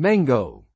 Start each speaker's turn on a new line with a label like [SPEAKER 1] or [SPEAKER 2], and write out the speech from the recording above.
[SPEAKER 1] Mango.